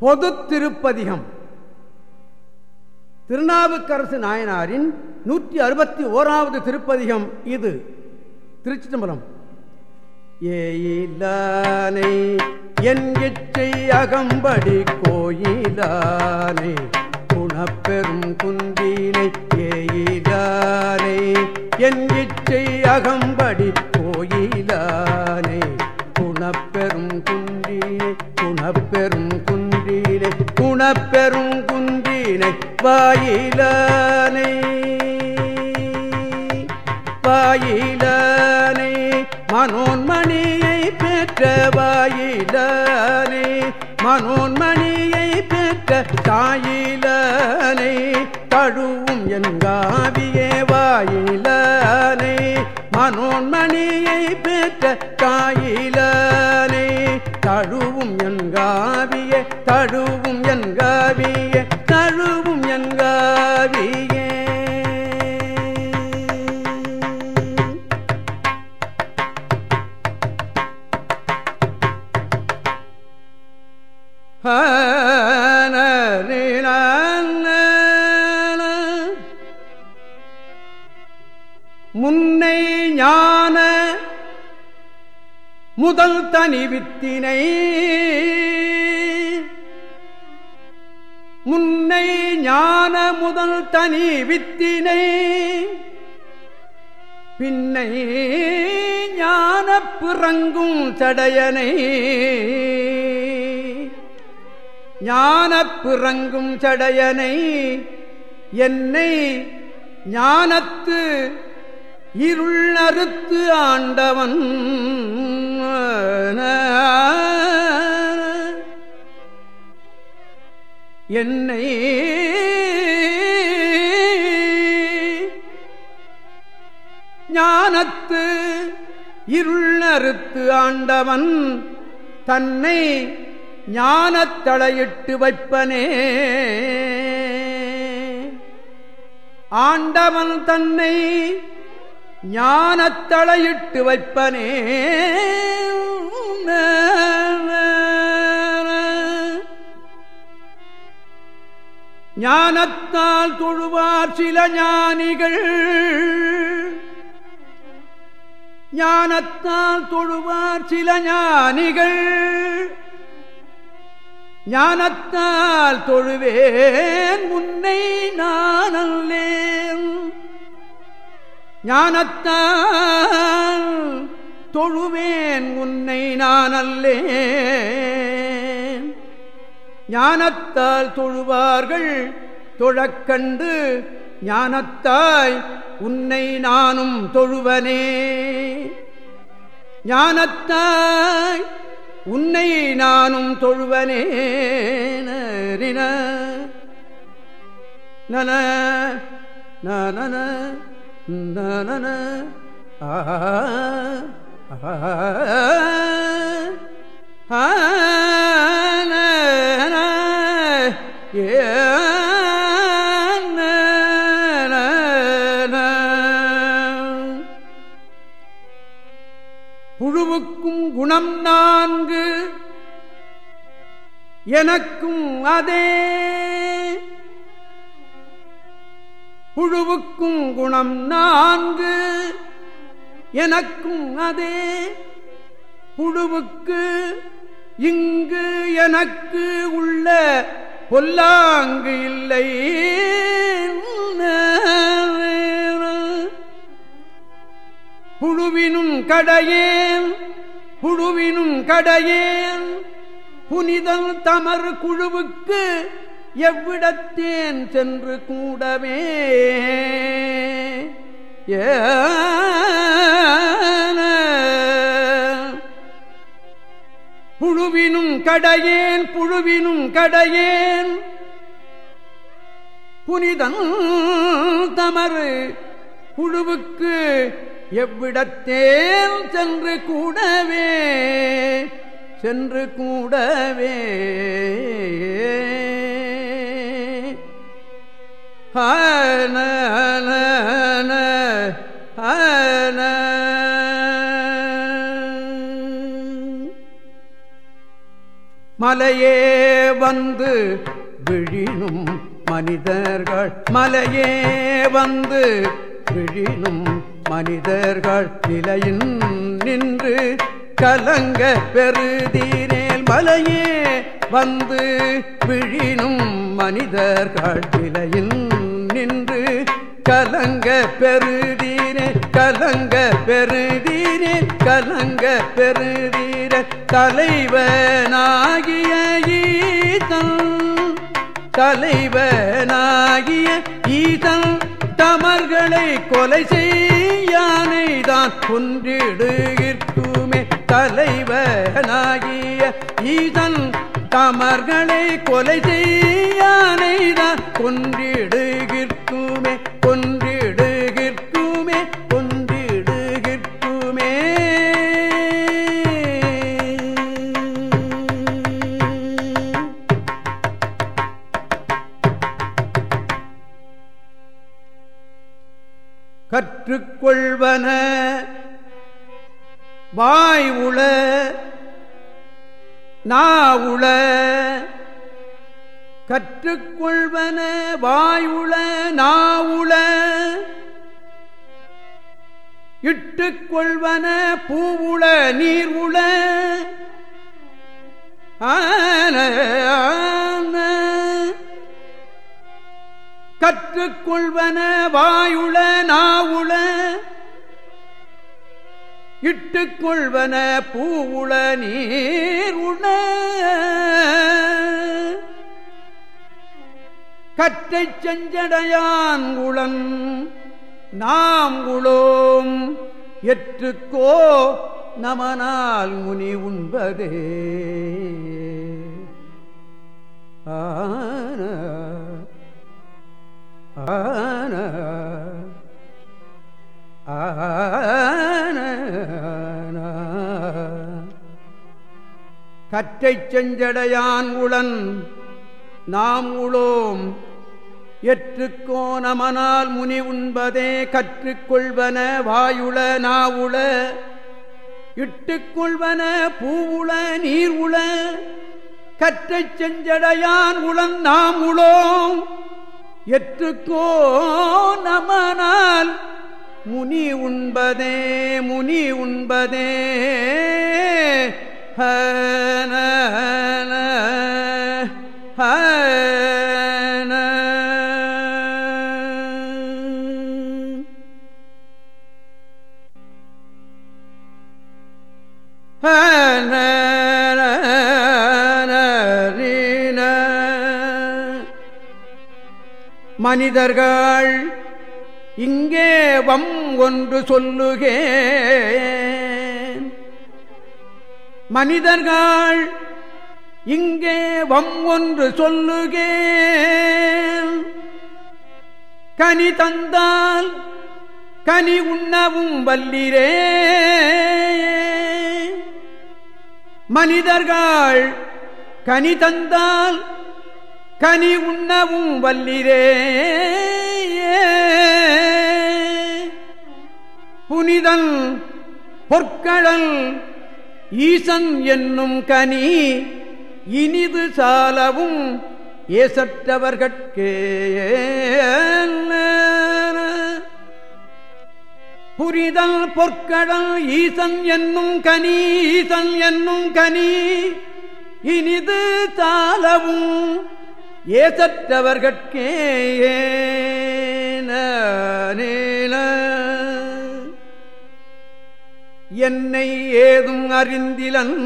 பொது திருப்பதிகம். திருநாவுக்கரசு நாயனாரின் நூற்றி அறுபத்தி ஓராவது திருப்பதிகம் இது. திருச்சி தம்பரம் ஏயிலானை என் இச்சை அகம்படி கோயிலானை குணப்பெரும் குந்தினை ஏயிலானை என் அகம்படி கோயிலானை குணப்பெரும் குந்தினை குணப்பெரும் குணப்பெரும் குந்தினை வாயிலானை. வாயிலானை மனோன்மணியை பெற்ற வாயிலானை. மனோன்மணியை பெற்ற தாயிலானை. தழுவும் என்காவியே வாயிலானை. மனோன்மணியை பெற்ற தாயிலானை. தழுவும் என்காவிய தழுவும் என்காவிய தழுவும் என்காவியே முன்னை முதல் தனி வித்தினை. முன்னை ஞான முதல் தனி வித்தினை. பின்னை ஞான பிறங்கும் சடையனை. ஞான பிறங்கும் சடையனை. என்னை ஞானத்து இருள் அறுத்து ஆண்டவன். என்னை ஞானத்து இருள் அறுத்து ஆண்டவன். தன்னை ஞானத்தளையிட்டு வைப்பனே. ஆண்டவன் தன்னை ஞானத்தளையிட்டு வைப்பனே. ஞானத்தால் தொழுவார் சில ஞானிகள். ஞானத்தால் தொழுவார் சில ஞானிகள். ஞானத்தால் தொழுவேன் முன்னை ஞானத்தால் தொழுவேன் உன்னை நான் அல்லேன் ஞானத்தால் தொழுவார்கள் தொழக்கண்டு ஞானத்தாய் உன்னை நானும் தொழுவனே. ஞானத்தாய் உன்னை நானும் தொழுவனே. நரின நன நன ஏ ah, ah, ah, புழுவுக்கும் குணம் நான்கு. எனக்கும் அதே புழுவுக்கும் குணம் நான்கு. எனக்கும் அதே. புழுவுக்கு இங்கு எனக்கு உள்ள பொல்லாங்கு இல்லை. புழுவினும் கடையேன் புழுவினும் கடையேன். புனிதம் தமர் குழுவுக்கு எவ்விடத்தேன் சென்று கூடவே? புழுவினும் கடையேன் புழுவினும் கடையேன். புனிதன் தமறு புழுவுக்கு எவ்விடத்தேன் சென்று கூடவே? சென்று கூடவே. ஹன ஹன மலையே வந்து விழினும் மனிதர்கள். மலையே வந்து விழினும் மனிதர்கள். நிலையின் நின்று கலங்க பெருதீரேல் மலையே வந்து விழினும் மனிதர்கள். நிலையின் நின்று கலங்க பெருதீரே கலங்க பெருதீரே கலங்க பெருதீர தலைவனாகிய ஈதன் தலைவனாகிய ஈதன் தமர்களை கொலை செய்யானைதான் கொன்றிடுகிற்குமே தலைவனாகிய ஈதன் தமர்களை கொலை செய்யானைதான் கொன்றிடுகிற்குமே கொன்றிடுகிற்குமே கொன்றிடுகிற்குமே. கற்றுக்கொள்வன வாய் உள நாவுள கற்றுக்கொள்வன வாயுள நாவுள இட்டுக்கொள்வன பூவுள நீர் உள ஆன ஆன. கற்றுக்கொள்வன வாயுள நாவுள இட்டுக் கொள்வன பூவுள நீர் உண. கற்றை செஞ்சடையான் குளன் நாம் குளோம். எற்றுக்கோ நமனால் முனி உண்பதே. ஆன ஆன. கற்றை செஞ்சடையான் உளன் நாம் உளோம். எற்றுக்கோ நமனால் முனி உண்பதே கற்றுக்கொள்வன வாயுள நாவுள. இட்டுக்கொள்வன பூவுள நீர் உள கற்றை செஞ்சடையான் உளன் நாம் உளோம். எற்றுக்கோ நமனால் முனி உண்பதே முனி உண்பதே. ஹன மனிதர்கள் இங்கே வம் ஒன்று சொல்லுகே மனிதர்கள் இங்கே வம் ஒன்று சொல்லுகே கனி தந்தால் கனி உண்ணவும் வல்லிரே. மனிதர்கள் கனி தந்தால் கனி உண்ணவும் வல்லிரே. புனிதன் பொற்கடல் ஈசன் என்னும் கனி இனிது சாலவும் ஏசற்றவர்கட்கே. புரிதல் பொற்கடல் ஈசன் என்னும் கனி ஈசன் என்னும் கனி இனிது தாளவும் ஏசற்றவர்கட்கே. ஏனே என்னை ஏதும் அறிந்திலன்.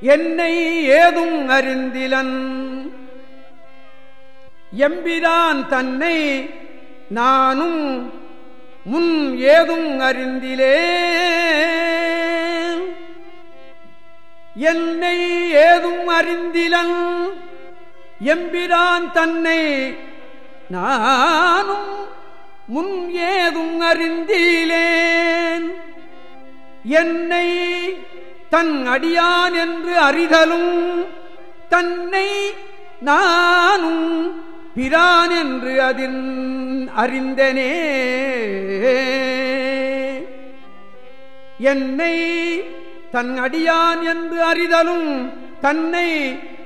என்னை ஏதும் அறிந்திலன். எம்பிதான் தன்னை நானும் முன் ஏதும் அறிந்திலே. என்னை ஏதும் அறிந்திலன். எம்பிரான் தன்னை நானும் முன் ஏதும் அறிந்தீலேன். என்னை தன் அடியான் என்று அறிதலும் தன்னை நானும் பிரான் என்று அதில் அறிந்தனே. என்னை தன் அடியான் என்று அறிதலும் தன்னை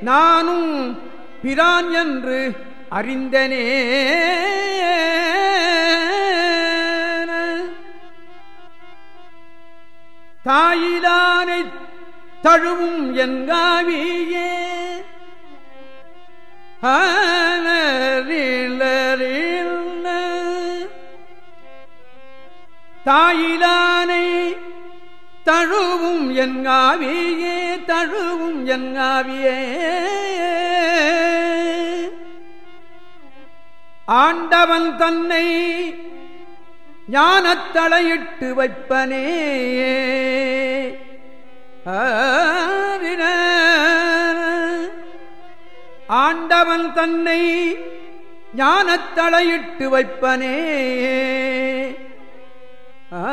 நானும் பிரான் என்று அறிந்தனே. தாயிலானை தழுவும் என்காவியே தாயிலானை தழுவும் என்காவியே தழுவும் என்காவியே ஆண்டவன் தன்னை ஞானத்தளையிட்டு வைப்பனே ஆண்டவன் தன்னை ஞானத்தளையிட்டு வைப்பனே ஆ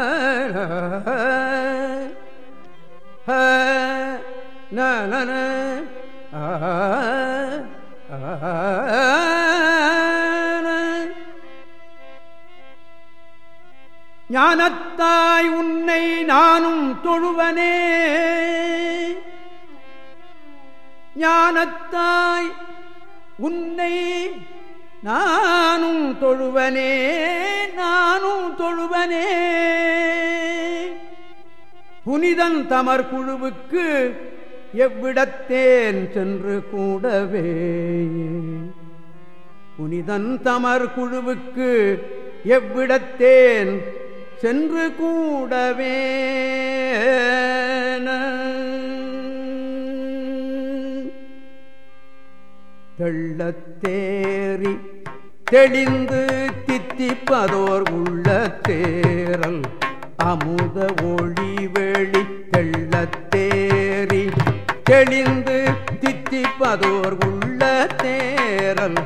நன ஞானத்தாய் உன்னை நானும் தொழுவனே. ஞானத்தாய் உன்னை நானும் தொழுவனே நானும் தொழுவனே. புனிதன் தமர் குழுவுக்கு எவ்விடத்தேன் சென்று கூடவே. புனிதன் தமர் குழுவுக்கு எவ்விடத்தேன் சென்று கூடவே தெள்ளத்தேறி தெளிந்து தித்திப்பதோர் உள்ள தேரல் அமுத ஒளி வெளி தெள்ளத்தேறி தெளிந்து தித்திப்பதோர் உள்ள தேரல்